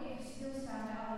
de